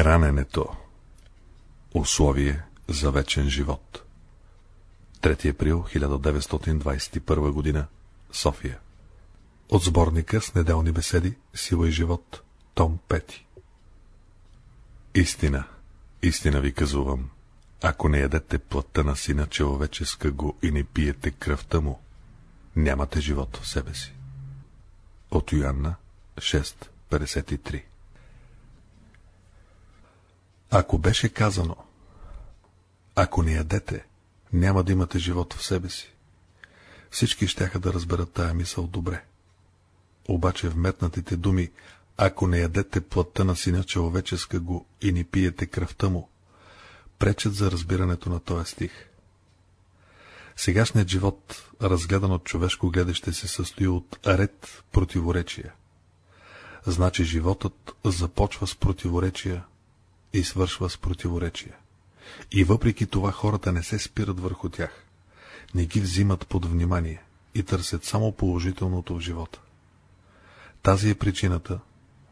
Храненето. Условие за вечен живот. 3 април 1921 година. София. От сборника с неделни беседи Сила и живот Том 5 Истина, истина ви казувам, ако не ядете плътта на сина човеческа го и не пиете кръвта му, нямате живот в себе си. От Йоанна 6.53 Ако беше казано, ако не ядете, няма да имате живот в себе си, всички щяха да разберат тая мисъл добре. Обаче вметнатите думи, ако не ядете плътта на сина човеческа го и не пиете кръвта му, пречат за разбирането на този стих. Сегашният живот, разгледан от човешко гледаще, се състои от ред противоречия. Значи животът започва с противоречия и свършва с противоречия. И въпреки това хората не се спират върху тях, не ги взимат под внимание и търсят само положителното в живота. Тази е причината,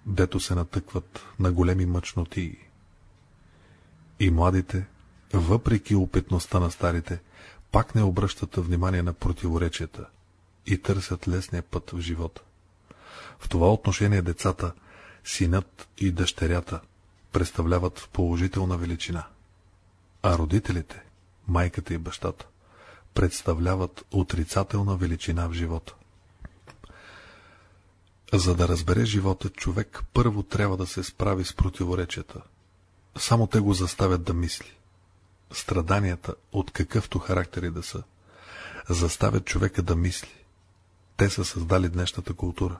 дето се натъкват на големи мъчноти. И младите, въпреки опитността на старите, пак не обръщат внимание на противоречията и търсят лесния път в живота. В това отношение децата, синът и дъщерята, представляват положителна величина, а родителите, майката и бащата, представляват отрицателна величина в живота. За да разбере живота, човек първо трябва да се справи с противоречията. Само те го заставят да мисли. Страданията, от какъвто характер и да са, заставят човека да мисли. Те са създали днешната култура.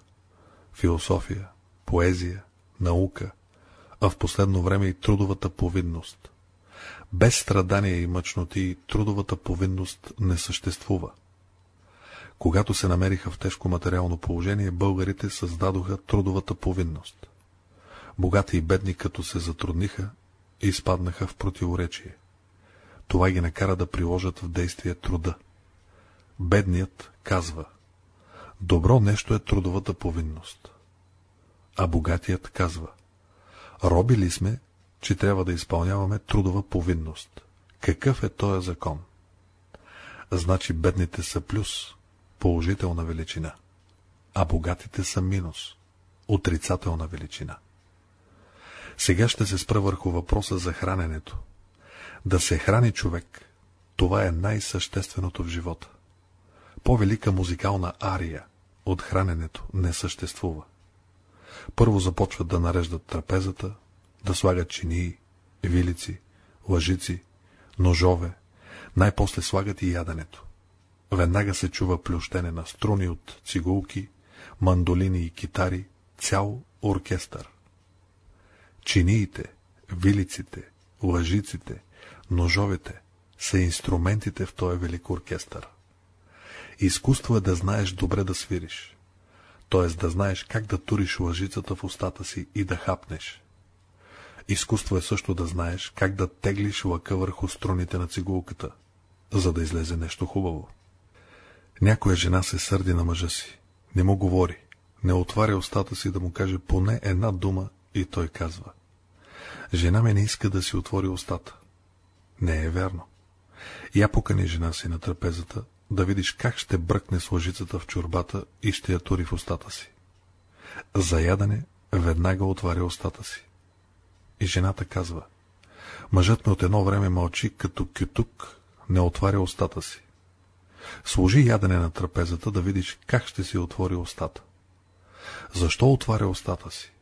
Философия, поезия, наука, а в последно време и трудовата повинност. Без страдания и мъчноти трудовата повинност не съществува. Когато се намериха в тежко материално положение, българите създадоха трудовата повинност. Богати и бедни, като се затрудниха, изпаднаха в противоречие. Това ги накара да приложат в действие труда. Бедният казва Добро нещо е трудовата повинност. А богатият казва Роби ли сме, че трябва да изпълняваме трудова повинност? Какъв е този закон? Значи бедните са плюс, положителна величина, а богатите са минус, отрицателна величина. Сега ще се спра върху въпроса за храненето. Да се храни човек, това е най-същественото в живота. По-велика музикална ария от храненето не съществува. Първо започват да нареждат трапезата, да слагат чинии, вилици, лъжици, ножове, най-после слагат и яденето. Веднага се чува плющене на струни от цигулки, мандолини и китари, цял оркестър. Чиниите, вилиците, лъжиците, ножовете са инструментите в този велик оркестър. Изкуство е да знаеш добре да свириш, т.е. да знаеш как да туриш лъжицата в устата си и да хапнеш. Изкуство е също да знаеш как да теглиш лъка върху струните на цигулката, за да излезе нещо хубаво. Някоя жена се сърди на мъжа си, не му говори, не отваря устата си да му каже поне една дума и той казва. Жена ми не иска да си отвори устата. Не е вярно. Я покани жена си на трапезата, да видиш как ще бръкне с лъжицата в чурбата и ще я тури в устата си. За ядане веднага отваря устата си. И жената казва, мъжът ми от едно време мълчи, като кютук не отваря устата си. Служи ядене на трапезата да видиш как ще си отвори устата. Защо отваря устата си?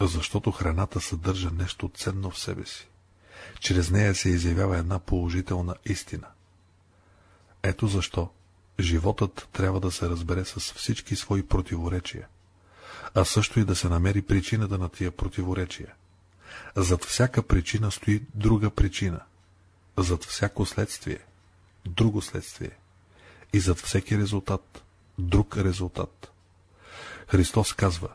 Защото храната съдържа нещо ценно в себе си. Чрез нея се изявява една положителна истина. Ето защо животът трябва да се разбере с всички свои противоречия, а също и да се намери причината на тия противоречия. Зад всяка причина стои друга причина, зад всяко следствие – друго следствие и зад всеки резултат – друг резултат. Христос казва,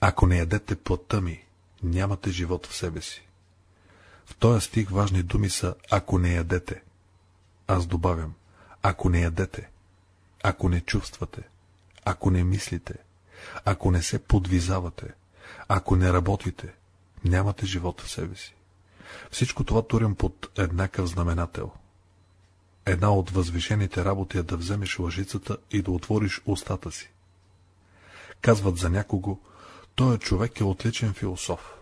ако не ядете плътта ми, нямате живот в себе си. В този стих важни думи са ако не ядете. Аз добавям, ако не ядете, ако не чувствате, ако не мислите, ако не се подвизавате, ако не работите, нямате живот в себе си. Всичко това турям под еднакъв знаменател. Една от възвишените работи е да вземеш лъжицата и да отвориш устата си. Казват за някого, той човек е отличен философ.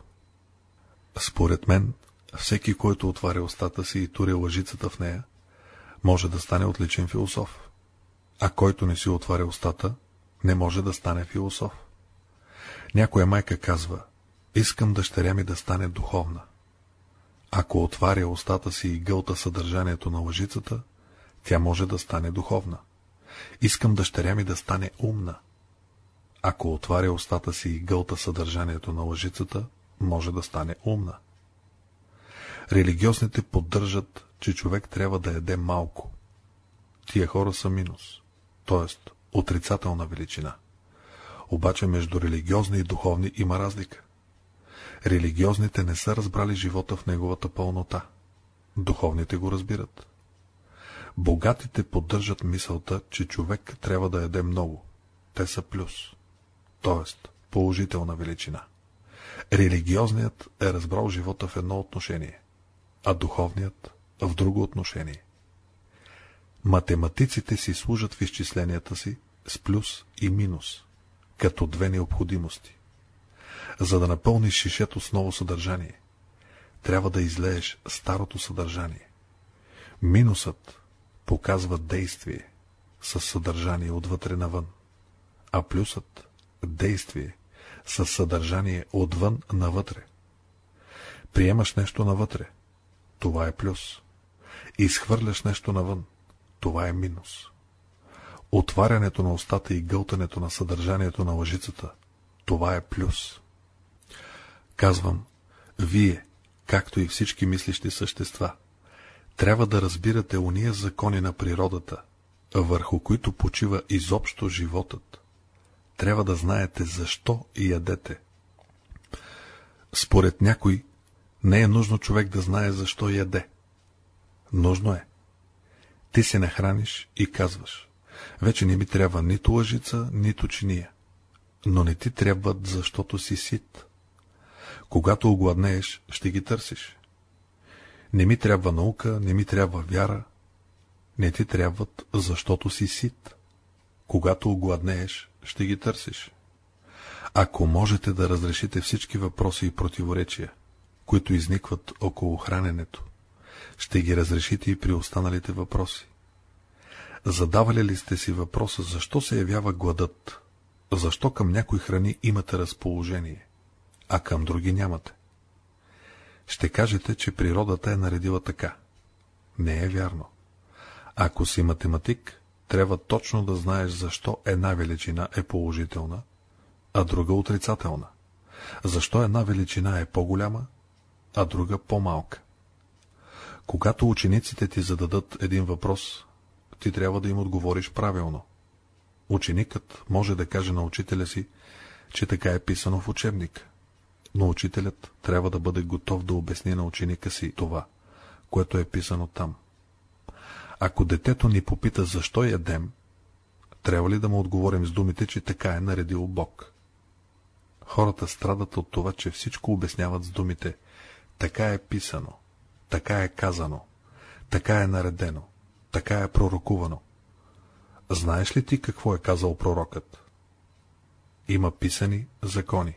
Според мен, всеки, който отваря устата си и тури лъжицата в нея, може да стане отличен философ. А който не си отваря устата, не може да стане философ. Някоя майка казва, искам дъщеря ми да стане духовна. Ако отваря устата си и гълта съдържанието на лъжицата, тя може да стане духовна. Искам дъщеря ми да стане умна. Ако отваря устата си и гълта съдържанието на лъжицата, може да стане умна. Религиозните поддържат, че човек трябва да яде малко. Тия хора са минус, т.е. отрицателна величина. Обаче между религиозни и духовни има разлика. Религиозните не са разбрали живота в неговата пълнота. Духовните го разбират. Богатите поддържат мисълта, че човек трябва да яде много. Те са плюс, т.е. положителна величина. Религиозният е разбрал живота в едно отношение, а духовният в друго отношение. Математиците си служат в изчисленията си с плюс и минус, като две необходимости. За да напълниш шишето с ново съдържание, трябва да излееш старото съдържание. Минусът показва действие със съдържание отвътре навън, а плюсът – действие със съдържание отвън навътре. Приемаш нещо навътре, това е плюс. Изхвърляш нещо навън, това е минус. Отварянето на устата и гълтането на съдържанието на лъжицата, това е плюс. Казвам, вие, както и всички мислещи същества, трябва да разбирате уния закони на природата, върху които почива изобщо животът. Трябва да знаете защо и ядете. Според някой, не е нужно човек да знае защо яде. Нужно е. Ти се нахраниш и казваш, вече не ми трябва нито лъжица, нито чиния. Но не ти трябват, защото си сит. Когато огладнееш, ще ги търсиш. Не ми трябва наука, не ми трябва вяра. Не ти трябват, защото си сит. Когато огладнееш, ще ги търсиш. Ако можете да разрешите всички въпроси и противоречия, които изникват около храненето, ще ги разрешите и при останалите въпроси. Задавали ли сте си въпроса, защо се явява гладът? Защо към някои храни имате разположение, а към други нямате? Ще кажете, че природата е наредила така. Не е вярно. Ако си математик, трябва точно да знаеш защо една величина е положителна, а друга отрицателна. Защо една величина е по-голяма, а друга по-малка. Когато учениците ти зададат един въпрос, ти трябва да им отговориш правилно. Ученикът може да каже на учителя си, че така е писано в учебник, но учителят трябва да бъде готов да обясни на ученика си това, което е писано там. Ако детето ни попита защо ядем, трябва ли да му отговорим с думите, че така е наредил Бог? Хората страдат от това, че всичко обясняват с думите така е писано, така е казано, така е наредено, така е пророкувано. Знаеш ли ти какво е казал пророкът? Има писани закони.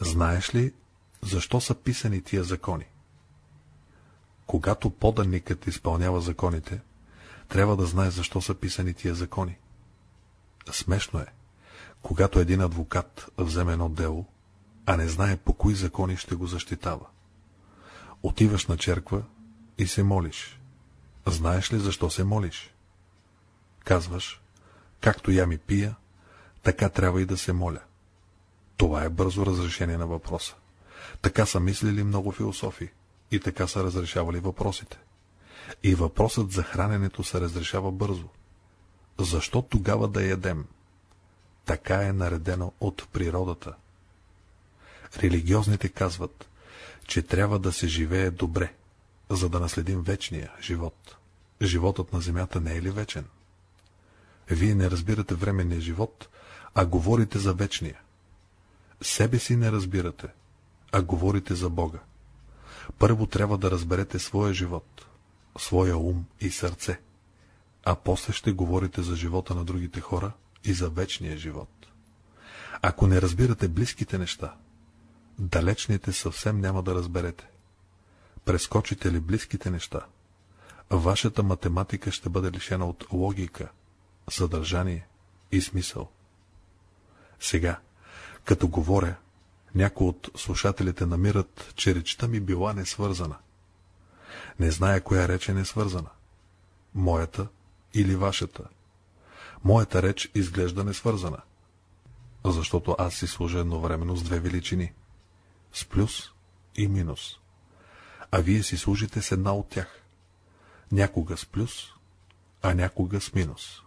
Знаеш ли, защо са писани тия закони? Когато поданникът изпълнява законите, трябва да знае защо са писани тия закони. Смешно е, когато един адвокат вземе едно дело, а не знае по кои закони ще го защитава. Отиваш на черква и се молиш. Знаеш ли защо се молиш? Казваш, както я ми пия, така трябва и да се моля. Това е бързо разрешение на въпроса. Така са мислили много философи и така са разрешавали въпросите. И въпросът за храненето се разрешава бързо. Защо тогава да ядем? Така е наредено от природата. Религиозните казват, че трябва да се живее добре, за да наследим вечния живот. Животът на земята не е ли вечен? Вие не разбирате временния живот, а говорите за вечния. Себе си не разбирате, а говорите за Бога. Първо трябва да разберете своя живот, своя ум и сърце, а после ще говорите за живота на другите хора и за вечния живот. Ако не разбирате близките неща, далечните съвсем няма да разберете. Прескочите ли близките неща, вашата математика ще бъде лишена от логика, съдържание и смисъл. Сега, като говоря, някои от слушателите намират, че речта ми била несвързана. Не зная коя реч е несвързана. Моята или вашата. Моята реч изглежда несвързана. Защото аз си служа едновременно с две величини. С плюс и минус. А вие си служите с една от тях. Някога с плюс, а някога с минус.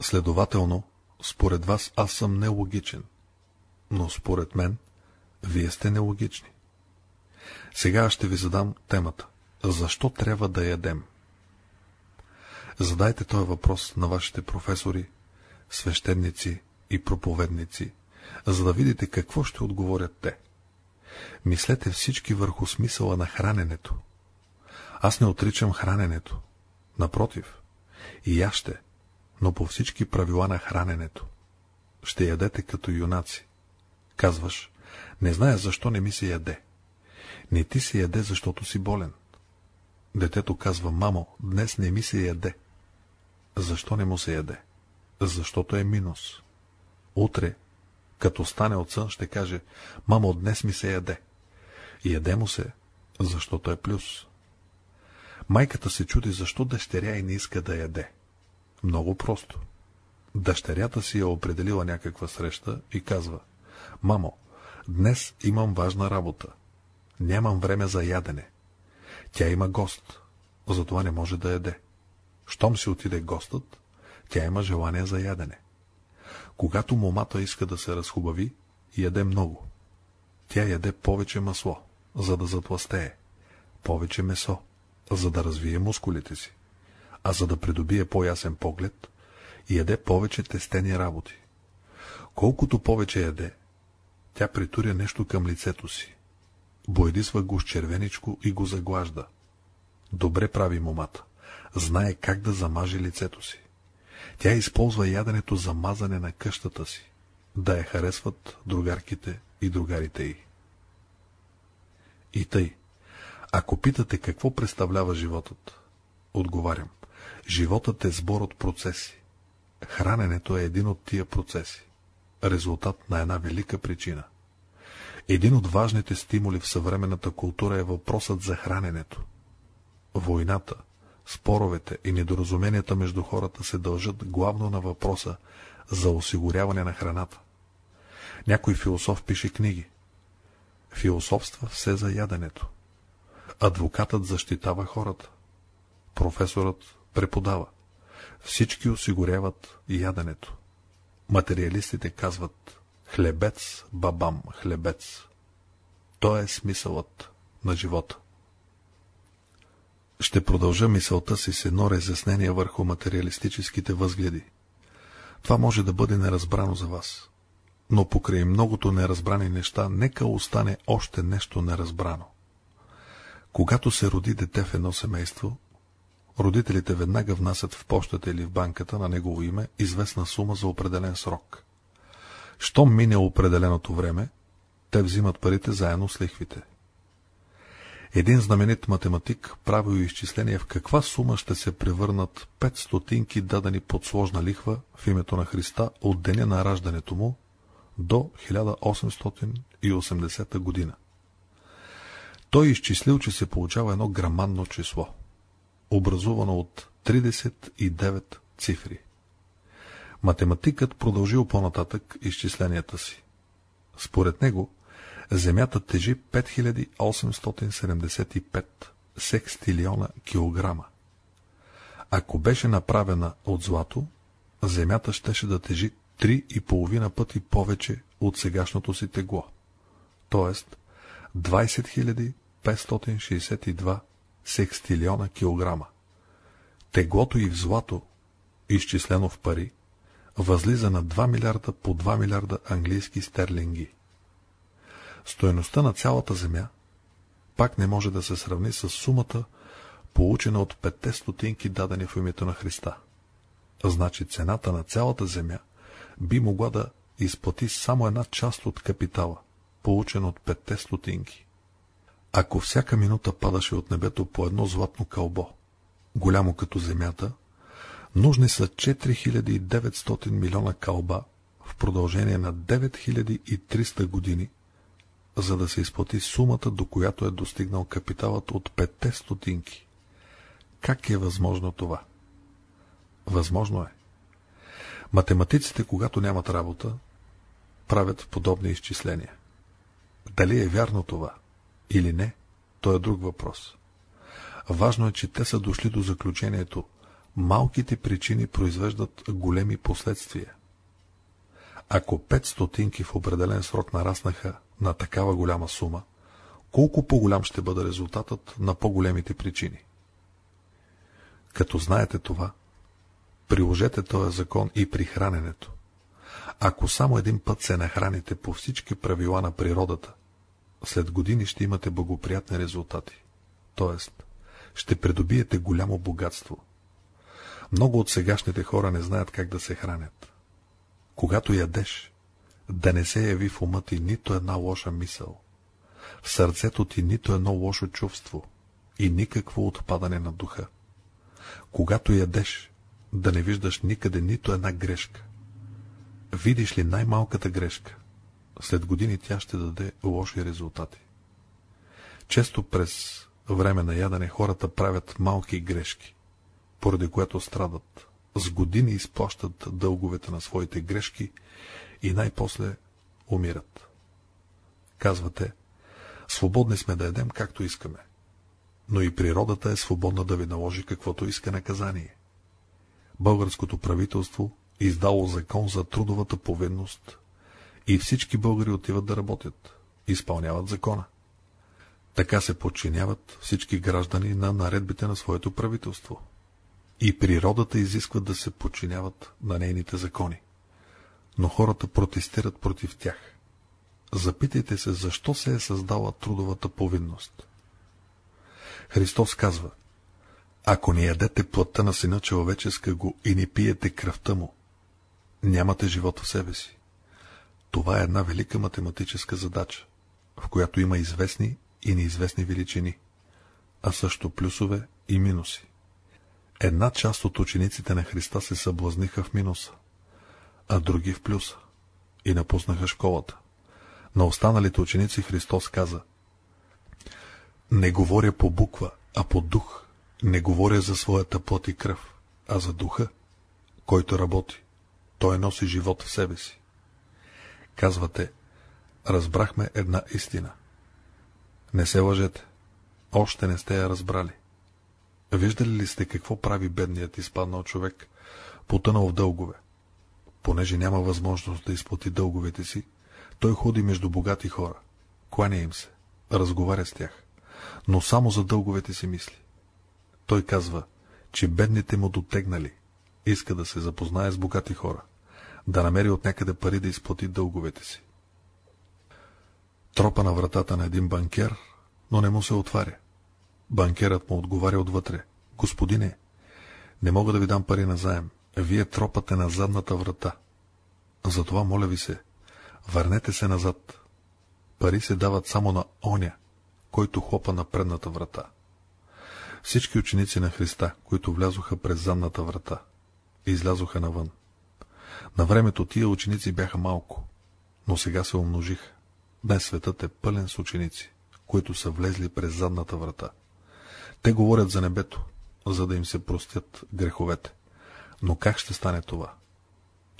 Следователно, според вас аз съм нелогичен, но според мен вие сте нелогични. Сега ще ви задам темата. Защо трябва да ядем? Задайте този въпрос на вашите професори, свещеници и проповедници, за да видите какво ще отговорят те. Мислете всички върху смисъла на храненето. Аз не отричам храненето. Напротив, и аз ще, но по всички правила на храненето. Ще ядете като юнаци. Казваш, не зная защо не ми се яде. Не ти се яде, защото си болен. Детето казва, мамо, днес не ми се яде. Защо не му се яде? Защото е минус. Утре, като стане от сън, ще каже, мамо, днес ми се яде. Яде му се, защото е плюс. Майката се чуди, защо дъщеря и не иска да яде. Много просто. Дъщерята си е определила някаква среща и казва, Мамо, днес имам важна работа. Нямам време за ядене. Тя има гост, затова не може да яде. Щом си отиде гостът, тя има желание за ядене. Когато момата иска да се разхубави, яде много. Тя яде повече масло, за да затластее, повече месо, за да развие мускулите си, а за да придобие по-ясен поглед, яде повече тестени работи. Колкото повече яде, тя притуря нещо към лицето си. Боядисва го с червеничко и го заглажда. Добре прави момата. Знае как да замаже лицето си. Тя използва яденето за мазане на къщата си, да я харесват другарките и другарите й. И тъй, ако питате какво представлява животът, отговарям, животът е сбор от процеси. Храненето е един от тия процеси резултат на една велика причина. Един от важните стимули в съвременната култура е въпросът за храненето. Войната, споровете и недоразуменията между хората се дължат главно на въпроса за осигуряване на храната. Някой философ пише книги. Философства все за яденето. Адвокатът защитава хората. Професорът преподава. Всички осигуряват яденето. Материалистите казват хлебец, бабам, хлебец. То е смисълът на живота. Ще продължа мисълта си с едно разяснение върху материалистическите възгледи. Това може да бъде неразбрано за вас. Но покрай многото неразбрани неща, нека остане още нещо неразбрано. Когато се роди дете в едно семейство, родителите веднага внасят в почтата или в банката на негово име известна сума за определен срок. Щом мине определеното време, те взимат парите заедно с лихвите. Един знаменит математик правил изчисление в каква сума ще се превърнат 5 стотинки дадени под сложна лихва в името на Христа от деня на раждането му до 1880 година. Той изчислил, че се получава едно граманно число – образувано от 39 цифри. Математикът продължил по-нататък изчисленията си. Според него, Земята тежи 5875 секстилиона килограма. Ако беше направена от злато, Земята щеше да тежи 3,5 пъти повече от сегашното си тегло, т.е. 20 562 секстилиона килограма. Теглото и в злато, изчислено в пари, възлиза на 2 милиарда по 2 милиарда английски стерлинги. Стоеността на цялата земя пак не може да се сравни с сумата, получена от петте стотинки дадени в името на Христа. Значи цената на цялата земя би могла да изплати само една част от капитала, получен от петте стотинки. Ако всяка минута падаше от небето по едно златно кълбо, голямо като земята, нужни са 4900 милиона кълба в продължение на 9300 години, за да се изплати сумата, до която е достигнал капиталът от петте стотинки. Как е възможно това? Възможно е. Математиците, когато нямат работа, правят подобни изчисления. Дали е вярно това или не, то е друг въпрос. Важно е, че те са дошли до заключението малките причини произвеждат големи последствия. Ако пет стотинки в определен срок нараснаха на такава голяма сума, колко по-голям ще бъде резултатът на по-големите причини? Като знаете това, приложете този закон и при храненето. Ако само един път се нахраните по всички правила на природата, след години ще имате благоприятни резултати. Тоест, ще придобиете голямо богатство. Много от сегашните хора не знаят как да се хранят. Когато ядеш, да не се яви в ума ти нито една лоша мисъл, в сърцето ти нито едно лошо чувство и никакво отпадане на духа. Когато ядеш, да не виждаш никъде нито една грешка. Видиш ли най-малката грешка, след години тя ще даде лоши резултати. Често през време на ядене хората правят малки грешки, поради което страдат. С години изплащат дълговете на своите грешки и най-после умират. Казвате, свободни сме да едем както искаме, но и природата е свободна да ви наложи каквото иска наказание. Българското правителство издало закон за трудовата повинност и всички българи отиват да работят, изпълняват закона. Така се подчиняват всички граждани на наредбите на своето правителство. И природата изисква да се подчиняват на нейните закони. Но хората протестират против тях. Запитайте се, защо се е създала трудовата повинност. Христос казва, ако не ядете плътта на сина човеческа го и не пиете кръвта му, нямате живот в себе си. Това е една велика математическа задача, в която има известни и неизвестни величини, а също плюсове и минуси. Една част от учениците на Христа се съблазниха в минуса, а други в плюса и напуснаха школата. На останалите ученици Христос каза Не говоря по буква, а по дух. Не говоря за своята плът и кръв, а за духа, който работи. Той носи живот в себе си. Казвате, разбрахме една истина. Не се лъжете. Още не сте я разбрали. Виждали ли сте какво прави бедният изпаднал човек, потънал в дългове? Понеже няма възможност да изплати дълговете си, той ходи между богати хора, кланя им се, разговаря с тях, но само за дълговете си мисли. Той казва, че бедните му дотегнали, иска да се запознае с богати хора, да намери от някъде пари да изплати дълговете си. Тропа на вратата на един банкер, но не му се отваря. Банкерът му отговаря отвътре. Господине, не мога да ви дам пари на заем. Вие тропате на задната врата. Затова, моля ви се, върнете се назад. Пари се дават само на оня, който хлопа на предната врата. Всички ученици на Христа, които влязоха през задната врата, излязоха навън. На времето тия ученици бяха малко, но сега се умножиха. Днес светът е пълен с ученици, които са влезли през задната врата. Те говорят за небето, за да им се простят греховете. Но как ще стане това?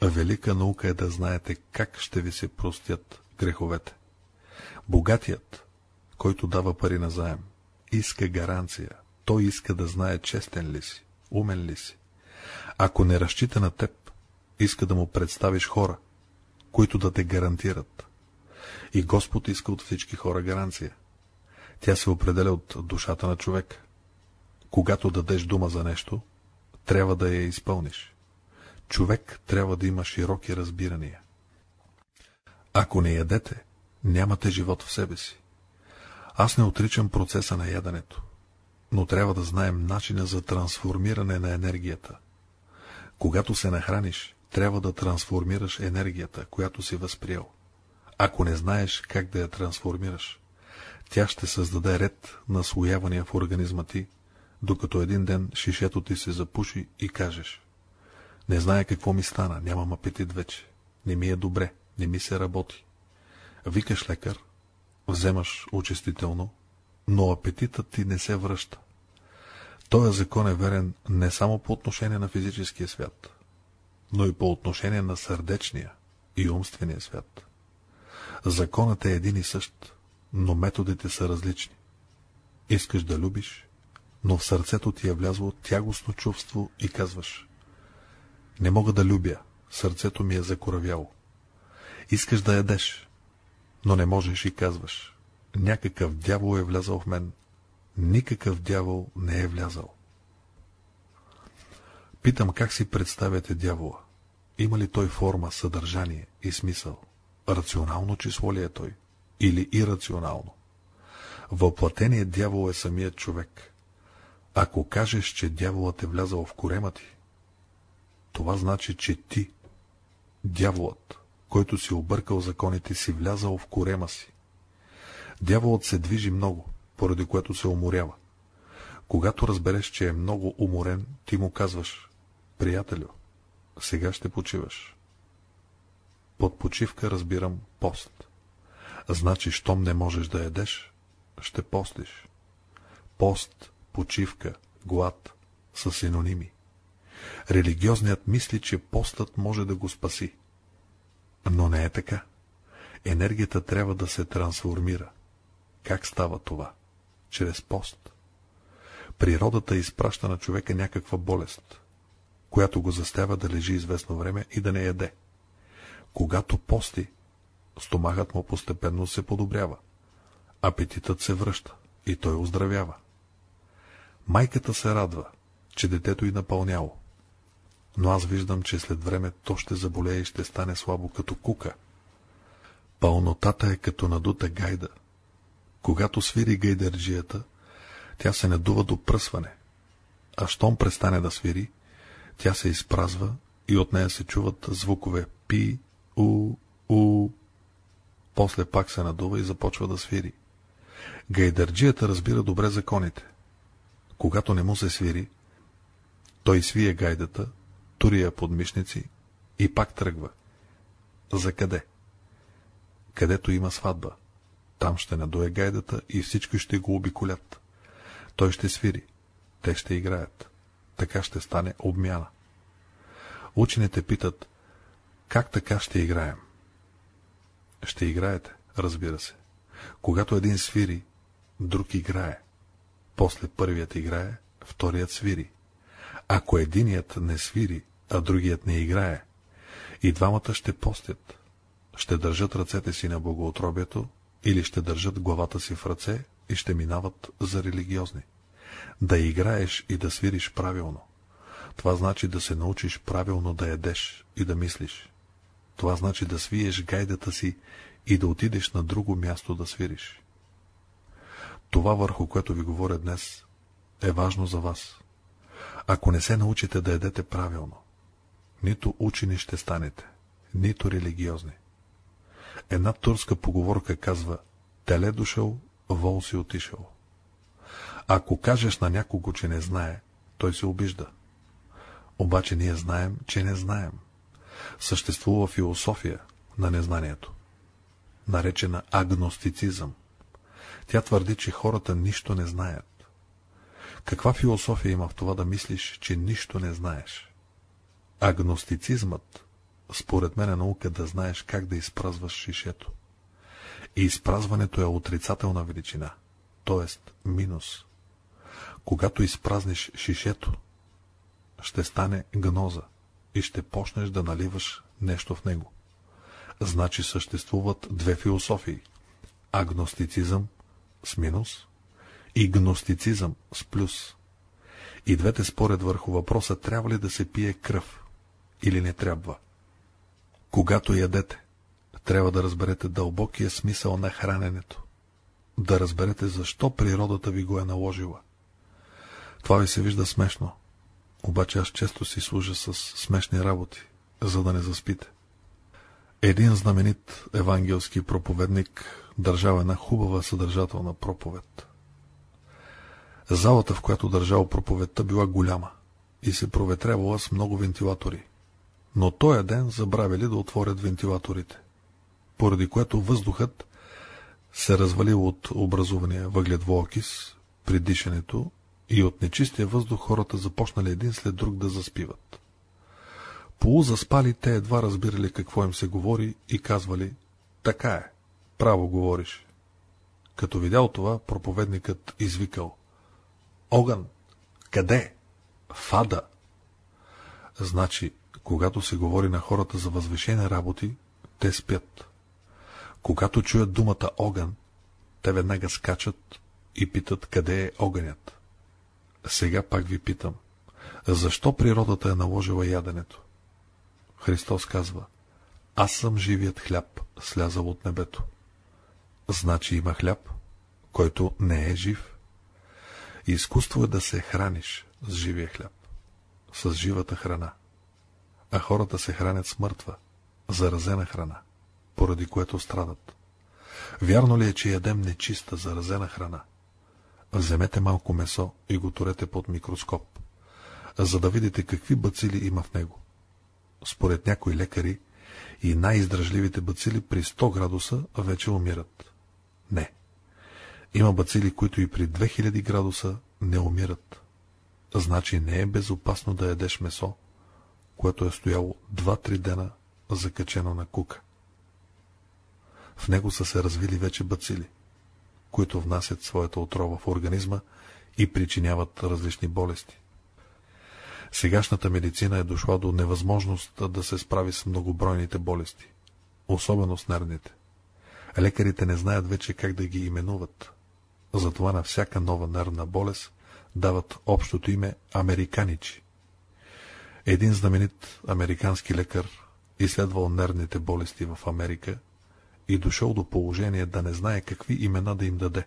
Велика наука е да знаете как ще ви се простят греховете. Богатият, който дава пари на заем, иска гаранция. Той иска да знае честен ли си, умен ли си. Ако не разчита на теб, иска да му представиш хора, които да те гарантират. И Господ иска от всички хора гаранция. Тя се определя от душата на човек. Когато дадеш дума за нещо, трябва да я изпълниш. Човек трябва да има широки разбирания. Ако не ядете, нямате живот в себе си. Аз не отричам процеса на яденето, но трябва да знаем начина за трансформиране на енергията. Когато се нахраниш, трябва да трансформираш енергията, която си възприел. Ако не знаеш как да я трансформираш, тя ще създаде ред на слоявания в организма ти, докато един ден шишето ти се запуши и кажеш Не знае какво ми стана, нямам апетит вече, не ми е добре, не ми се работи. Викаш лекар, вземаш очистително, но апетитът ти не се връща. Този закон е верен не само по отношение на физическия свят, но и по отношение на сърдечния и умствения свят. Законът е един и същ, но методите са различни. Искаш да любиш, но в сърцето ти е влязло тягостно чувство и казваш Не мога да любя, сърцето ми е закоравяло. Искаш да ядеш, но не можеш и казваш Някакъв дявол е влязал в мен, никакъв дявол не е влязал. Питам как си представяте дявола. Има ли той форма, съдържание и смисъл? Рационално число ли е той? Или ирационално? Въплатеният дявол е самият човек. Ако кажеш, че дяволът е влязал в корема ти, това значи, че ти, дяволът, който си объркал законите, си влязал в корема си. Дяволът се движи много, поради което се уморява. Когато разбереш, че е много уморен, ти му казваш, приятелю, сега ще почиваш. Под почивка разбирам пост. Значи, щом не можеш да едеш, ще постиш. Пост, почивка, глад са синоними. Религиозният мисли, че постът може да го спаси. Но не е така. Енергията трябва да се трансформира. Как става това? Чрез пост. Природата изпраща на човека някаква болест, която го застява да лежи известно време и да не яде. Когато пости, стомахът му постепенно се подобрява. Апетитът се връща и той оздравява. Майката се радва, че детето й напълняло. Но аз виждам, че след време то ще заболее и ще стане слабо като кука. Пълнотата е като надута гайда. Когато свири гайдерджията, тя се надува до пръсване, а щом престане да свири, тя се изпразва и от нея се чуват звукове пи, у, у. После пак се надува и започва да свири. Гайдърджията разбира добре законите. Когато не му се свири, той свие гайдата, тури я под мишници и пак тръгва. За къде? Където има сватба. Там ще надуе гайдата и всички ще го обиколят. Той ще свири. Те ще играят. Така ще стане обмяна. Учените питат, как така ще играем? Ще играете, разбира се. Когато един свири, друг играе. После първият играе, вторият свири. Ако единият не свири, а другият не играе, и двамата ще постят. Ще държат ръцете си на богоотробието или ще държат главата си в ръце и ще минават за религиозни. Да играеш и да свириш правилно. Това значи да се научиш правилно да едеш и да мислиш. Това значи да свиеш гайдата си и да отидеш на друго място да свириш. Това, върху което ви говоря днес, е важно за вас. Ако не се научите да едете правилно, нито учени ще станете, нито религиозни. Една турска поговорка казва «Теле дошъл, вол си отишъл». Ако кажеш на някого, че не знае, той се обижда. Обаче ние знаем, че не знаем. Съществува философия на незнанието, наречена агностицизъм. Тя твърди, че хората нищо не знаят. Каква философия има в това да мислиш, че нищо не знаеш? Агностицизмът, според мен е наука да знаеш как да изпразваш шишето. И изпразването е отрицателна величина, т.е. минус. Когато изпразниш шишето, ще стане гноза и ще почнеш да наливаш нещо в него. Значи съществуват две философии – агностицизъм с минус и гностицизъм с плюс. И двете според върху въпроса трябва ли да се пие кръв или не трябва. Когато ядете, трябва да разберете дълбокия смисъл на храненето. Да разберете защо природата ви го е наложила. Това ви се вижда смешно, обаче аз често си служа с смешни работи, за да не заспите. Един знаменит евангелски проповедник държал една хубава съдържателна проповед. Залата, в която държал проповедта, била голяма и се проветрявала с много вентилатори. Но тоя ден забравили да отворят вентилаторите, поради което въздухът се развалил от образувания въгледвоокис при дишането и от нечистия въздух хората започнали един след друг да заспиват. Полузаспали те едва разбирали какво им се говори и казвали «Така е, право говориш». Като видял това, проповедникът извикал «Огън! Къде? Фада!» Значи, когато се говори на хората за възвешени работи, те спят. Когато чуят думата огън, те веднага скачат и питат къде е огънят. Сега пак ви питам, защо природата е наложила яденето? Христос казва, аз съм живият хляб, слязал от небето. Значи има хляб, който не е жив. Изкуство е да се храниш с живия хляб, с живата храна. А хората се хранят с мъртва, заразена храна, поради което страдат. Вярно ли е, че ядем нечиста, заразена храна? Вземете малко месо и го турете под микроскоп, за да видите какви бацили има в него. Според някои лекари и най-издръжливите бацили при 100 градуса вече умират. Не. Има бацили, които и при 2000 градуса не умират. Значи не е безопасно да ядеш месо, което е стояло 2-3 дена закачено на кука. В него са се развили вече бацили които внасят своята отрова в организма и причиняват различни болести. Сегашната медицина е дошла до невъзможност да се справи с многобройните болести, особено с нервните. Лекарите не знаят вече как да ги именуват. Затова на всяка нова нервна болест дават общото име американичи. Един знаменит американски лекар, изследвал нервните болести в Америка, и дошъл до положение да не знае какви имена да им даде.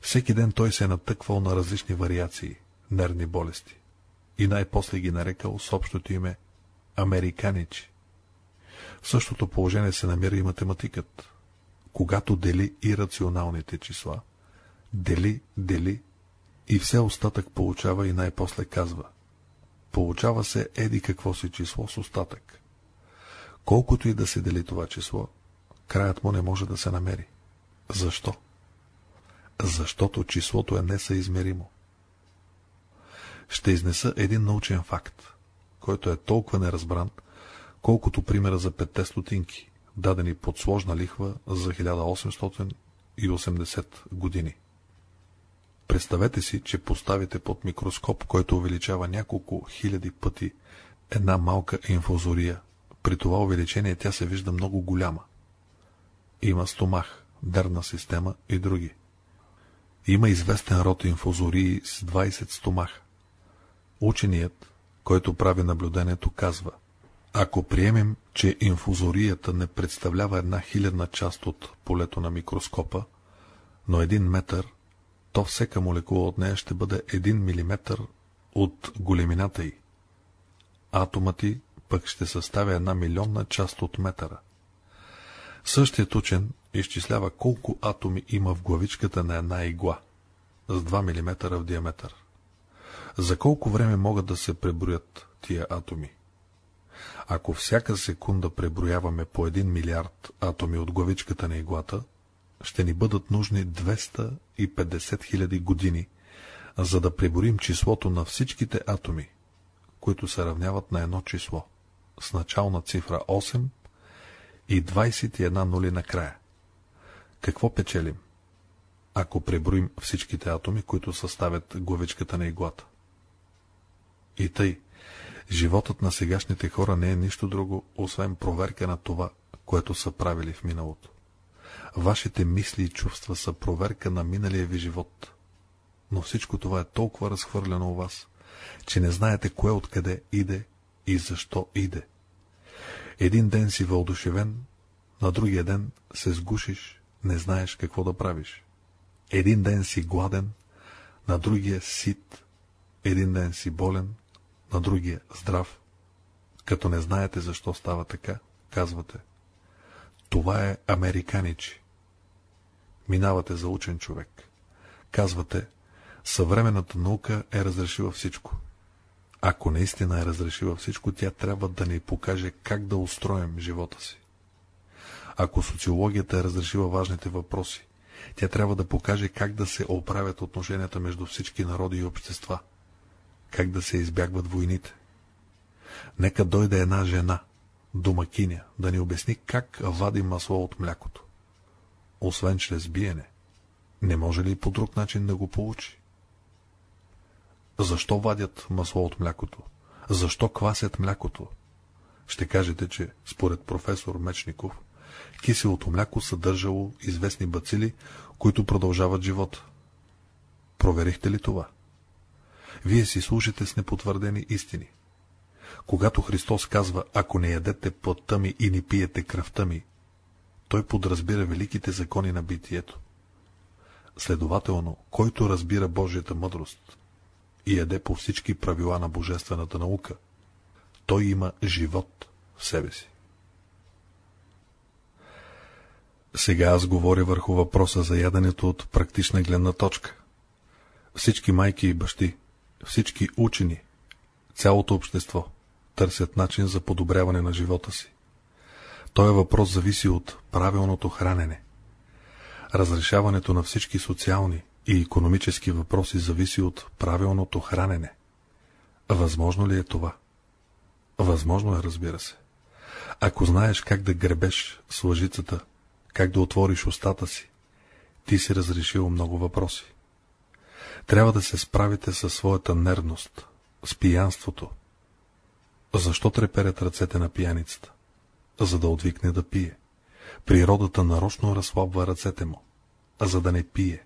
Всеки ден той се е натъквал на различни вариации, нервни болести, и най-после ги нарекал с общото име американичи. В същото положение се намира и математикът, когато дели и рационалните числа, дели, дели и все остатък получава и най-после казва. Получава се еди какво си число с остатък. Колкото и да се дели това число, краят му не може да се намери. Защо? Защото числото е несъизмеримо. Ще изнеса един научен факт, който е толкова неразбран, колкото примера за петте стотинки, дадени под сложна лихва за 1880 години. Представете си, че поставите под микроскоп, който увеличава няколко хиляди пъти една малка инфузория. При това увеличение тя се вижда много голяма. Има стомах, дърна система и други. Има известен род инфузории с 20 стомах. Ученият, който прави наблюдението, казва, ако приемем, че инфузорията не представлява една хилядна част от полето на микроскопа, но един метър, то всека молекула от нея ще бъде един милиметър от големината й. Атомът ти пък ще съставя една милионна част от метъра. Същият учен изчислява колко атоми има в главичката на една игла с 2 мм в диаметър. За колко време могат да се преброят тия атоми? Ако всяка секунда преброяваме по 1 милиард атоми от главичката на иглата, ще ни бъдат нужни 250 хиляди години, за да преборим числото на всичките атоми, които се равняват на едно число, с начална цифра 8 и 21 нули накрая. Какво печелим? Ако преброим всичките атоми, които съставят главичката на иглата. И тъй, животът на сегашните хора не е нищо друго, освен проверка на това, което са правили в миналото. Вашите мисли и чувства са проверка на миналия ви живот. Но всичко това е толкова разхвърлено у вас, че не знаете кое откъде иде и защо иде. Един ден си въодушевен, на другия ден се сгушиш, не знаеш какво да правиш. Един ден си гладен, на другия сит, един ден си болен, на другия здрав. Като не знаете защо става така, казвате. Това е американичи. Минавате за учен човек. Казвате, съвременната наука е разрешила всичко. Ако наистина е разрешила всичко, тя трябва да ни покаже как да устроим живота си. Ако социологията е разрешила важните въпроси, тя трябва да покаже как да се оправят отношенията между всички народи и общества, как да се избягват войните. Нека дойде една жена, домакиня, да ни обясни как вади масло от млякото. Освен чрез биене, не може ли по друг начин да го получи? Защо вадят масло от млякото? Защо квасят млякото? Ще кажете, че според професор Мечников, киселото мляко съдържало известни бацили, които продължават живота. Проверихте ли това? Вие си служите с непотвърдени истини. Когато Христос казва, ако не ядете плътта ми и не пиете кръвта ми, той подразбира великите закони на битието. Следователно, който разбира Божията мъдрост и яде по всички правила на божествената наука, той има живот в себе си. Сега аз говоря върху въпроса за яденето от практична гледна точка. Всички майки и бащи, всички учени, цялото общество търсят начин за подобряване на живота си. Той въпрос зависи от правилното хранене. Разрешаването на всички социални и економически въпроси зависи от правилното хранене. Възможно ли е това? Възможно е, разбира се. Ако знаеш как да гребеш с лъжицата, как да отвориш устата си, ти си разрешил много въпроси. Трябва да се справите със своята нервност, с пиянството. Защо треперят ръцете на пияницата? За да отвикне да пие. Природата нарочно разслабва ръцете му, а за да не пие.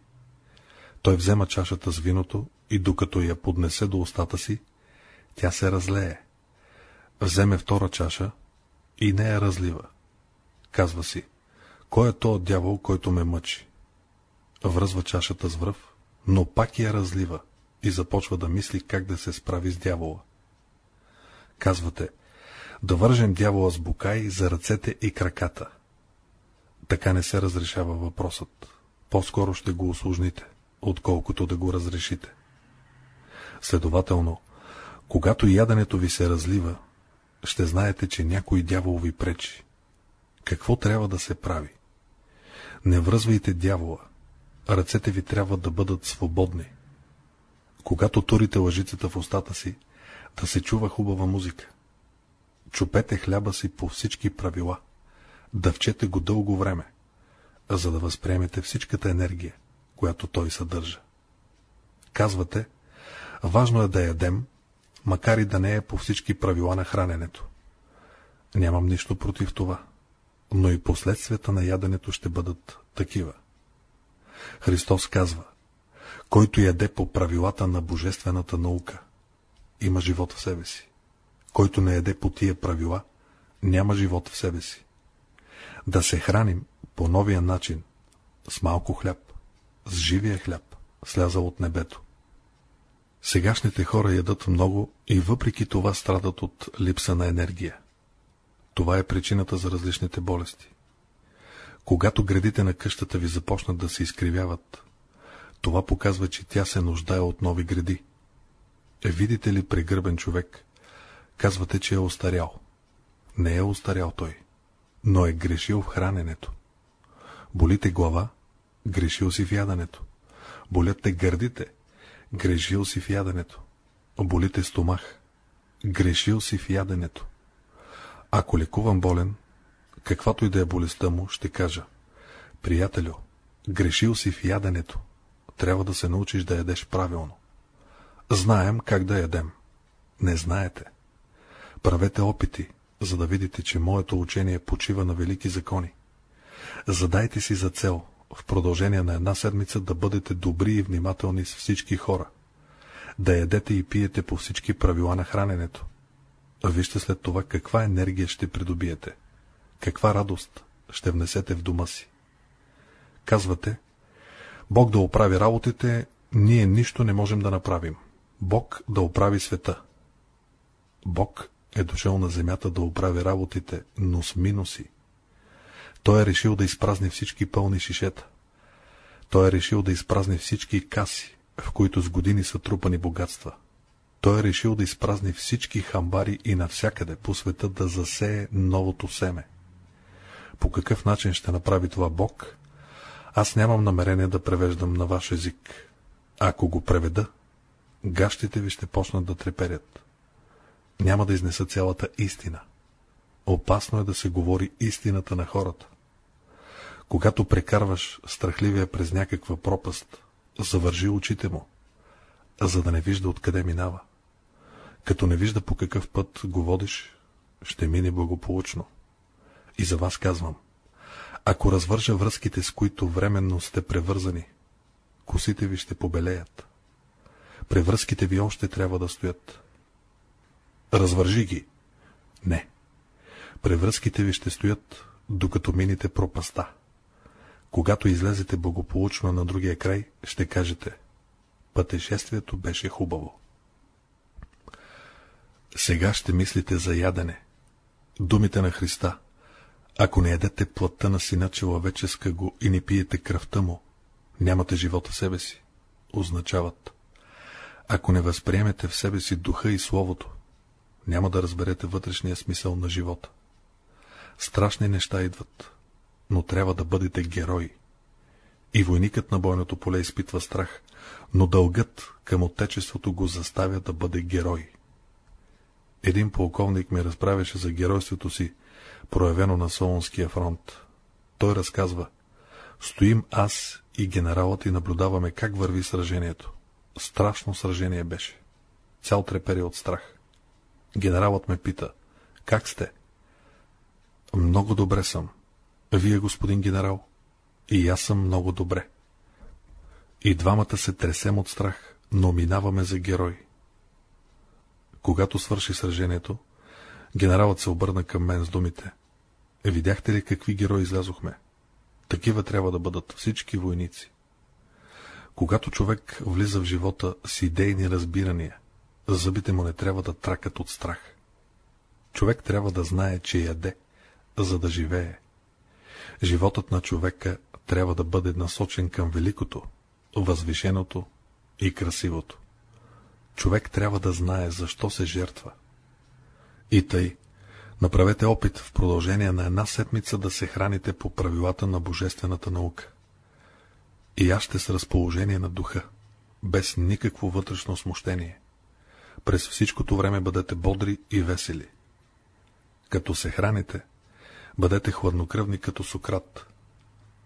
Той взема чашата с виното и докато я поднесе до устата си, тя се разлее. Вземе втора чаша и не я разлива. Казва си, кой е то дявол, който ме мъчи? Връзва чашата с връв, но пак я разлива и започва да мисли как да се справи с дявола. Казвате, да вържем дявола с букай за ръцете и краката. Така не се разрешава въпросът. По-скоро ще го осложните, отколкото да го разрешите. Следователно, когато яденето ви се разлива, ще знаете, че някой дявол ви пречи. Какво трябва да се прави? Не връзвайте дявола. Ръцете ви трябва да бъдат свободни. Когато турите лъжицата в устата си, да се чува хубава музика. Чупете хляба си по всички правила. Дъвчете го дълго време, за да възприемете всичката енергия, която той съдържа. Казвате, важно е да ядем, макар и да не е по всички правила на храненето. Нямам нищо против това но и последствията на яденето ще бъдат такива. Христос казва, който яде по правилата на божествената наука, има живот в себе си. Който не яде по тия правила, няма живот в себе си. Да се храним по новия начин, с малко хляб, с живия хляб, слязал от небето. Сегашните хора ядат много и въпреки това страдат от липса на енергия. Това е причината за различните болести. Когато градите на къщата ви започнат да се изкривяват, това показва, че тя се нуждае от нови гради. Е, видите ли прегърбен човек, казвате, че е остарял. Не е остарял той, но е грешил в храненето. Болите глава, грешил си в яденето. Болят те гърдите, грешил си в яденето. Болите стомах, грешил си в яденето. Ако лекувам болен, каквато и да е болестта му, ще кажа. Приятелю, грешил си в яденето. Трябва да се научиш да ядеш правилно. Знаем как да ядем. Не знаете. Правете опити, за да видите, че моето учение почива на велики закони. Задайте си за цел в продължение на една седмица да бъдете добри и внимателни с всички хора. Да ядете и пиете по всички правила на храненето. Вижте след това каква енергия ще придобиете, каква радост, ще внесете в дома си. Казвате, Бог да оправи работите, ние нищо не можем да направим. Бог да оправи света. Бог е дошъл на земята да оправи работите, но с минуси. Той е решил да изпразни всички пълни шишета. Той е решил да изпразни всички каси, в които с години са трупани богатства. Той е решил да изпразни всички хамбари и навсякъде по света да засее новото семе. По какъв начин ще направи това Бог? Аз нямам намерение да превеждам на ваш език. Ако го преведа, гащите ви ще почнат да треперят. Няма да изнеса цялата истина. Опасно е да се говори истината на хората. Когато прекарваш страхливия през някаква пропаст, завържи очите му, за да не вижда откъде минава. Като не вижда по какъв път го водиш, ще мине благополучно. И за вас казвам, ако развържа връзките, с които временно сте превързани, косите ви ще побелеят. Превръзките ви още трябва да стоят. Развържи ги. Не. Превръзките ви ще стоят, докато минете пропаста. Когато излезете благополучно на другия край, ще кажете Пътешествието беше хубаво. Сега ще мислите за ядене. Думите на Христа. Ако не ядете плътта на сина човеческа го и не пиете кръвта му, нямате живота себе си. Означават. Ако не възприемете в себе си духа и словото, няма да разберете вътрешния смисъл на живота. Страшни неща идват, но трябва да бъдете герои. И войникът на бойното поле изпитва страх, но дългът към отечеството го заставя да бъде герой. Един полковник ми разправяше за геройството си, проявено на Солонския фронт. Той разказва, стоим аз и генералът и наблюдаваме как върви сражението. Страшно сражение беше. Цял трепери от страх. Генералът ме пита, как сте? Много добре съм. Вие, господин генерал? И аз съм много добре. И двамата се тресем от страх, но минаваме за герой. Когато свърши сражението, генералът се обърна към мен с думите. Е, видяхте ли какви герои излязохме? Такива трябва да бъдат всички войници. Когато човек влиза в живота с идейни разбирания, зъбите му не трябва да тракат от страх. Човек трябва да знае, че яде, за да живее. Животът на човека трябва да бъде насочен към великото, възвишеното и красивото. Човек трябва да знае, защо се жертва. И тъй, направете опит в продължение на една седмица да се храните по правилата на божествената наука. И аз ще с разположение на духа, без никакво вътрешно смущение. През всичкото време бъдете бодри и весели. Като се храните, бъдете хладнокръвни като Сократ.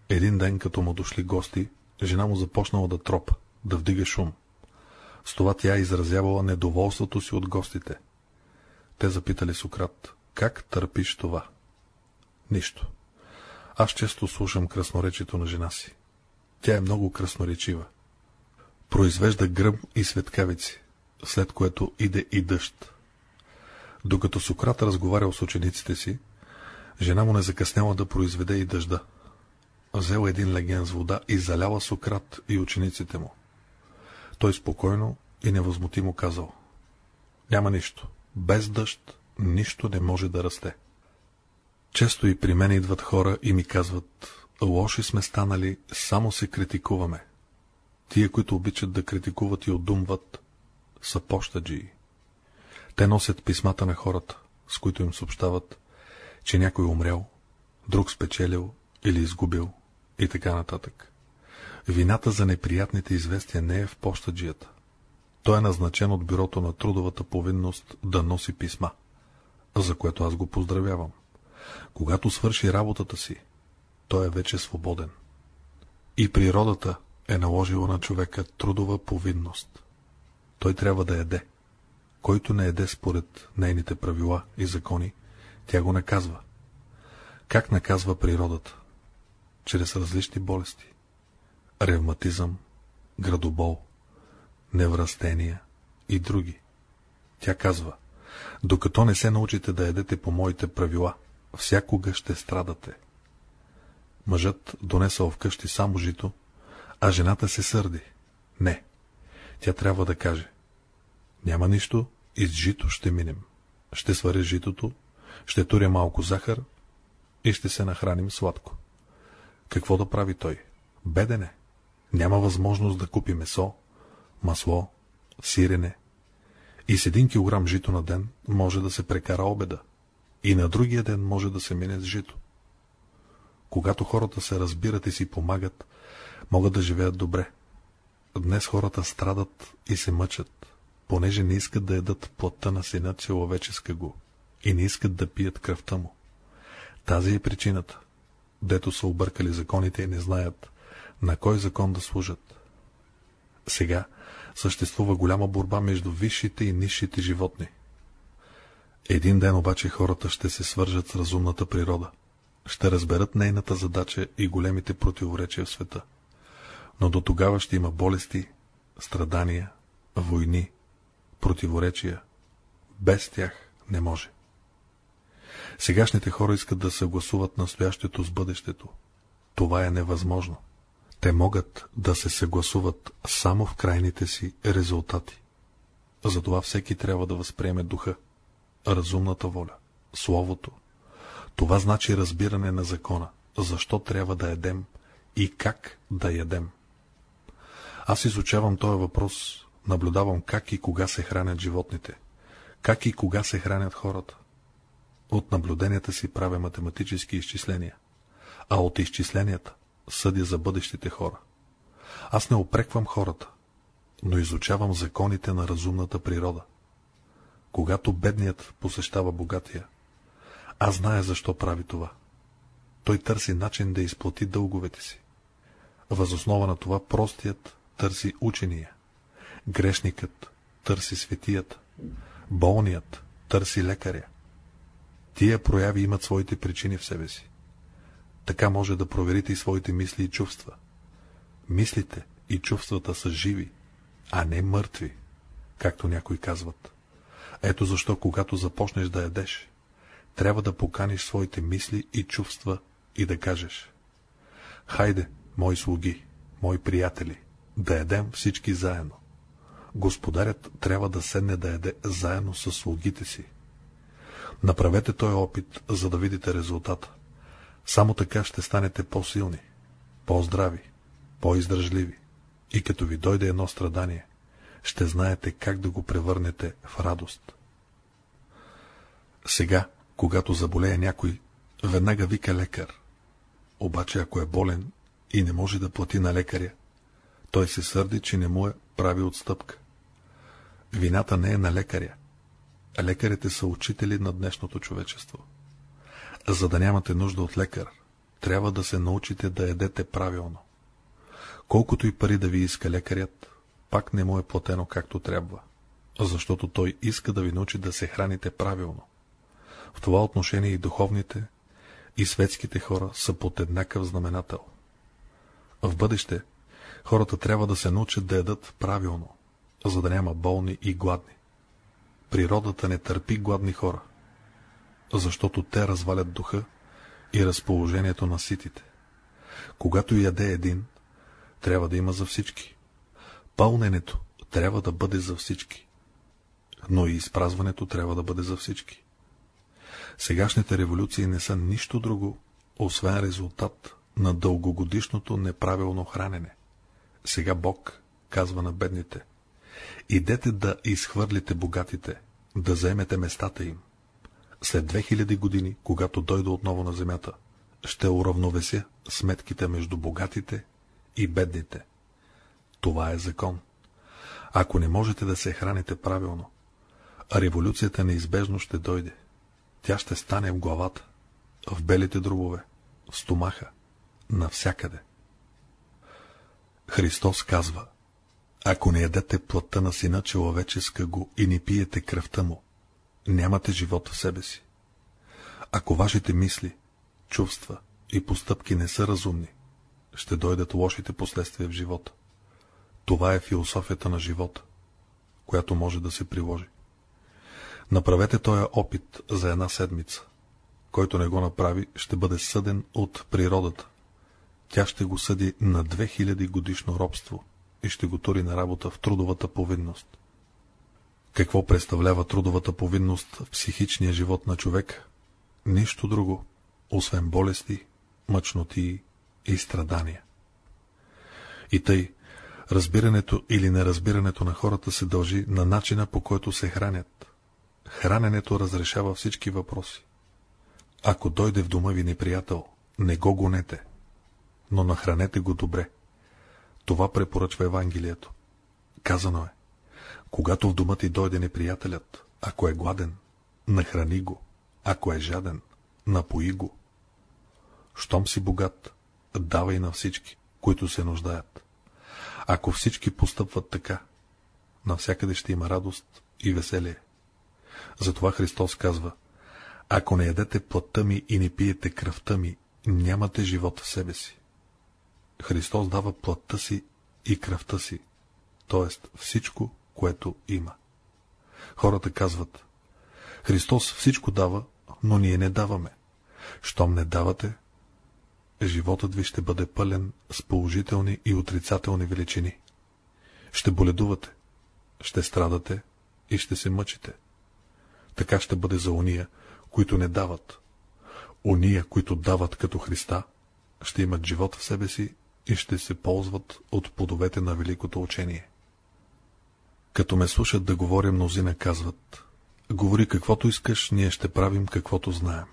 Един ден, като му дошли гости, жена му започнала да тропа, да вдига шум. С това тя изразявала недоволството си от гостите. Те запитали Сократ, как търпиш това? Нищо. Аз често слушам красноречието на жена си. Тя е много красноречива. Произвежда гръм и светкавици, след което иде и дъжд. Докато Сократ разговарял с учениците си, жена му не закъсняла да произведе и дъжда. Взела един леген с вода и заляла Сократ и учениците му. Той спокойно и невъзмутимо казал. Няма нищо. Без дъжд нищо не може да расте. Често и при мен идват хора и ми казват, лоши сме станали, само се критикуваме. Тия, които обичат да критикуват и отдумват, са пощаджии. Те носят писмата на хората, с които им съобщават, че някой умрял, друг спечелил или изгубил и така нататък. Вината за неприятните известия не е в пощаджията. Той е назначен от бюрото на трудовата повинност да носи писма, за което аз го поздравявам. Когато свърши работата си, той е вече свободен. И природата е наложила на човека трудова повинност. Той трябва да яде. Който не еде според нейните правила и закони, тя го наказва. Как наказва природата? Чрез различни болести ревматизъм, градобол, неврастения и други. Тя казва, докато не се научите да едете по моите правила, всякога ще страдате. Мъжът донесъл вкъщи само жито, а жената се сърди. Не. Тя трябва да каже. Няма нищо, и с жито ще минем. Ще сваря житото, ще туря малко захар и ще се нахраним сладко. Какво да прави той? Бедене. Няма възможност да купи месо, масло, сирене. И с един килограм жито на ден може да се прекара обеда. И на другия ден може да се мине с жито. Когато хората се разбират и си помагат, могат да живеят добре. Днес хората страдат и се мъчат, понеже не искат да едат плътта на сина человеческа го и не искат да пият кръвта му. Тази е причината, дето са объркали законите и не знаят на кой закон да служат. Сега съществува голяма борба между висшите и низшите животни. Един ден обаче хората ще се свържат с разумната природа, ще разберат нейната задача и големите противоречия в света. Но до тогава ще има болести, страдания, войни, противоречия. Без тях не може. Сегашните хора искат да съгласуват настоящето с бъдещето. Това е невъзможно. Те могат да се съгласуват само в крайните си резултати. Затова всеки трябва да възприеме духа, разумната воля, словото. Това значи разбиране на закона, защо трябва да едем и как да ядем. Аз изучавам този въпрос, наблюдавам как и кога се хранят животните, как и кога се хранят хората. От наблюденията си правя математически изчисления, а от изчисленията съдя за бъдещите хора. Аз не опреквам хората, но изучавам законите на разумната природа. Когато бедният посещава богатия, аз зная защо прави това. Той търси начин да изплати дълговете си. Възоснова на това простият търси учения, грешникът търси светият, болният търси лекаря. Тия прояви имат своите причини в себе си. Така може да проверите и своите мисли и чувства. Мислите и чувствата са живи, а не мъртви, както някои казват. Ето защо, когато започнеш да ядеш, трябва да поканиш своите мисли и чувства и да кажеш Хайде, мои слуги, мои приятели, да ядем всички заедно. Господарят трябва да седне да яде заедно с слугите си. Направете този опит, за да видите резултата. Само така ще станете по-силни, по-здрави, по-издръжливи. И като ви дойде едно страдание, ще знаете как да го превърнете в радост. Сега, когато заболее някой, веднага вика лекар. Обаче, ако е болен и не може да плати на лекаря, той се сърди, че не му е прави отстъпка. Вината не е на лекаря. Лекарите са учители на днешното човечество. За да нямате нужда от лекар, трябва да се научите да едете правилно. Колкото и пари да ви иска лекарят, пак не му е платено както трябва, защото той иска да ви научи да се храните правилно. В това отношение и духовните, и светските хора са под еднакъв знаменател. В бъдеще хората трябва да се научат да едат правилно, за да няма болни и гладни. Природата не търпи гладни хора защото те развалят духа и разположението на ситите. Когато яде един, трябва да има за всички. Пълненето трябва да бъде за всички. Но и изпразването трябва да бъде за всички. Сегашните революции не са нищо друго, освен резултат на дългогодишното неправилно хранене. Сега Бог казва на бедните. Идете да изхвърлите богатите, да заемете местата им след 2000 години, когато дойда отново на земята, ще уравновеся сметките между богатите и бедните. Това е закон. Ако не можете да се храните правилно, революцията неизбежно ще дойде. Тя ще стане в главата, в белите дробове, в стомаха, навсякъде. Христос казва, ако не ядете плътта на сина човеческа го и не пиете кръвта му, нямате живот в себе си. Ако вашите мисли, чувства и постъпки не са разумни, ще дойдат лошите последствия в живота. Това е философията на живота, която може да се приложи. Направете този опит за една седмица. Който не го направи, ще бъде съден от природата, тя ще го съди на 2000 годишно робство и ще го тури на работа в трудовата повинност. Какво представлява трудовата повинност в психичния живот на човек? Нищо друго, освен болести, мъчноти и страдания. И тъй, разбирането или неразбирането на хората се дължи на начина по който се хранят. Храненето разрешава всички въпроси. Ако дойде в дома ви неприятел, не го гонете, но нахранете го добре. Това препоръчва Евангелието. Казано е, когато в дома ти дойде неприятелят, ако е гладен, нахрани го, ако е жаден, напои го. Щом си богат, давай на всички, които се нуждаят. Ако всички постъпват така, навсякъде ще има радост и веселие. Затова Христос казва, ако не ядете плътта ми и не пиете кръвта ми, нямате живот в себе си. Христос дава плътта си и кръвта си, т.е. всичко, което има. Хората казват, Христос всичко дава, но ние не даваме. Щом не давате, животът ви ще бъде пълен с положителни и отрицателни величини. Ще боледувате, ще страдате и ще се мъчите. Така ще бъде за уния, които не дават. Уния, които дават като Христа, ще имат живот в себе си и ще се ползват от плодовете на великото учение. Като ме слушат да говоря, мнозина казват, говори каквото искаш, ние ще правим каквото знаем.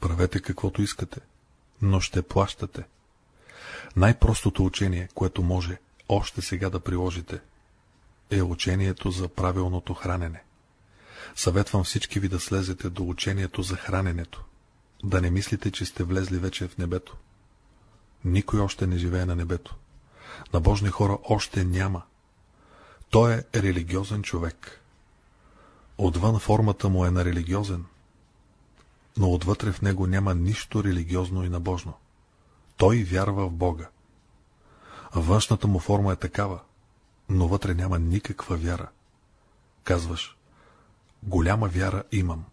Правете каквото искате, но ще плащате. Най-простото учение, което може още сега да приложите, е учението за правилното хранене. Съветвам всички ви да слезете до учението за храненето. Да не мислите, че сте влезли вече в небето. Никой още не живее на небето. На Божни хора още няма. Той е религиозен човек. Отвън формата му е на религиозен, но отвътре в него няма нищо религиозно и набожно. Той вярва в Бога. Външната му форма е такава, но вътре няма никаква вяра. Казваш, голяма вяра имам.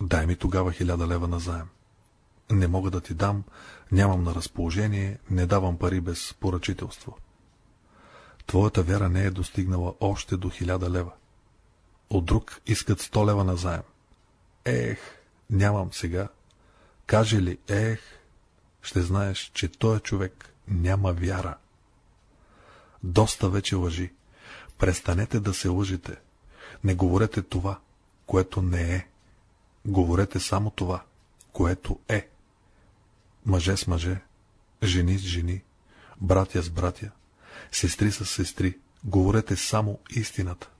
Дай ми тогава хиляда лева на заем. Не мога да ти дам, нямам на разположение, не давам пари без поръчителство. Твоята вяра не е достигнала още до хиляда лева. От друг искат сто лева на заем. Ех, нямам сега. Каже ли, ех, ще знаеш, че този човек няма вяра. Доста вече лъжи. Престанете да се лъжите. Не говорете това, което не е. Говорете само това, което е. Мъже с мъже, жени с жени, братя с братя, сестри с сестри. Говорете само истината.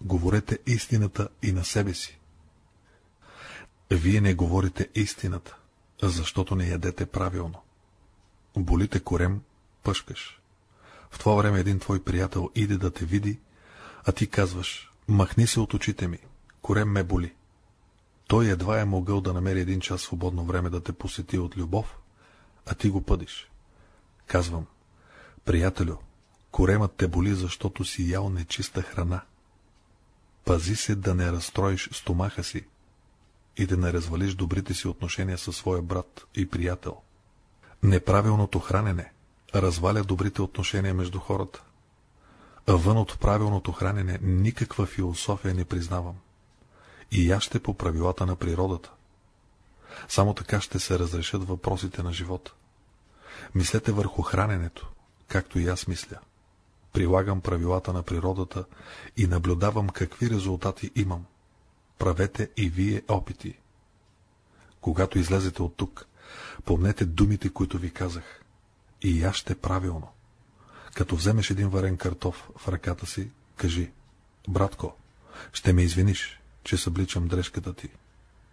Говорете истината и на себе си. Вие не говорите истината, защото не ядете правилно. Болите корем, пъшкаш. В това време един твой приятел иде да те види, а ти казваш, махни се от очите ми, корем ме боли. Той едва е могъл да намери един час свободно време да те посети от любов, а ти го пъдиш. Казвам, приятелю, коремът те боли, защото си ял нечиста храна. Пази се да не разстроиш стомаха си и да не развалиш добрите си отношения със своя брат и приятел. Неправилното хранене разваля добрите отношения между хората. Вън от правилното хранене никаква философия не признавам. И аз ще по правилата на природата. Само така ще се разрешат въпросите на живота. Мислете върху храненето, както и аз мисля. Прилагам правилата на природата и наблюдавам какви резултати имам. Правете и вие опити. Когато излезете от тук, помнете думите, които ви казах. И яще правилно. Като вземеш един варен картоф в ръката си, кажи, братко, ще ме извиниш, че събличам дрежката ти.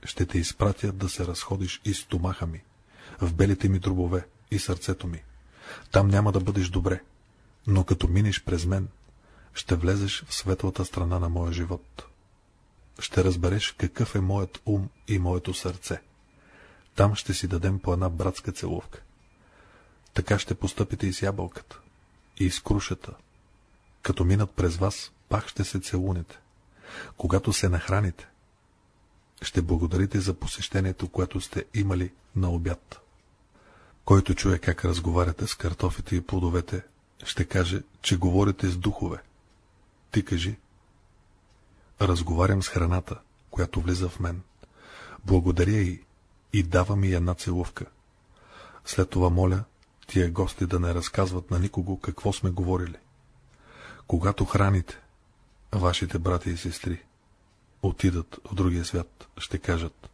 Ще те изпратя да се разходиш и стомаха ми, в белите ми дробове и сърцето ми. Там няма да бъдеш добре, но като минеш през мен, ще влезеш в светлата страна на моя живот. Ще разбереш какъв е моят ум и моето сърце. Там ще си дадем по една братска целувка. Така ще постъпите и с ябълката, и с крушата. Като минат през вас, пак ще се целунете. Когато се нахраните, ще благодарите за посещението, което сте имали на обяд. Който чуе как разговаряте с картофите и плодовете, ще каже, че говорите с духове. Ти кажи. Разговарям с храната, която влиза в мен. Благодаря и, и дава ми една целувка. След това моля тия гости да не разказват на никого какво сме говорили. Когато храните, вашите брати и сестри, отидат в другия свят, ще кажат.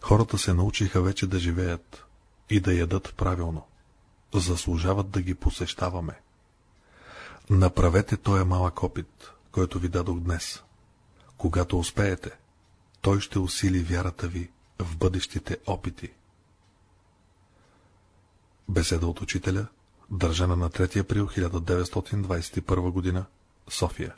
Хората се научиха вече да живеят и да ядат правилно. Заслужават да ги посещаваме. Направете този малък опит, който ви дадох днес. Когато успеете, той ще усили вярата ви в бъдещите опити. Беседа от учителя, държана на 3 април 1921 г. София